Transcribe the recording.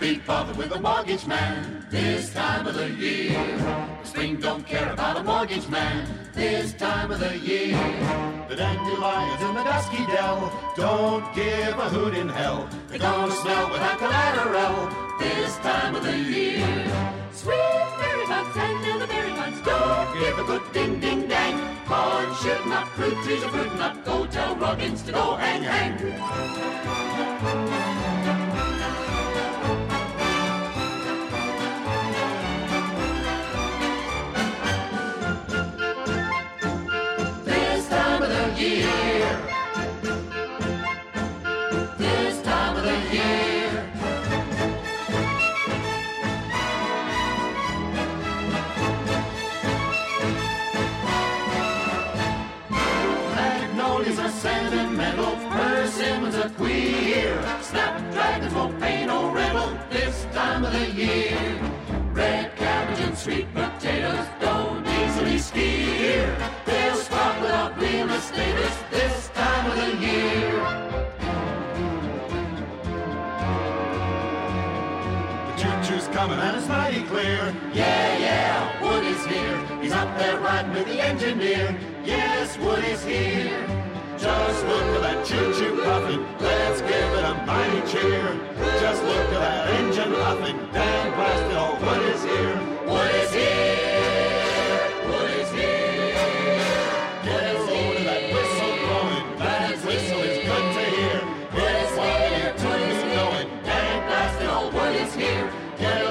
be bothered with a mortgage man this time of the year. Spring don't care about a mortgage man this time of the year. The dandelions in the dusky dell don't give a hoot in hell. They're gonna smell without collateral this time of the year. Sweet berry bugs and elderberry buds Don't give a good ding ding dang. Corn shooting up, fruit trees are fruiting up. Go tell Rawkins to go hang hang. Magnolias are sentimental, persimmons are queer. Snapdragons won't this time of the year. Red cabbage and sweet potatoes don't easily steer. They'll sprout without real estaters this future's coming and it's mighty clear. Yeah, yeah, Woody's here. He's up there riding with the engineer. Yes, Woody's here. Just look at that choo-choo puffing. Let's give it a mighty cheer. Just look at that engine puffing. Damn blasted oh, it all, Woody's here. Woody's here. Woody's here. Get a roll to that whistle blowing. That whistle is good to hear. It's while your tune is going. Damn blast it Woody's here. Yeah.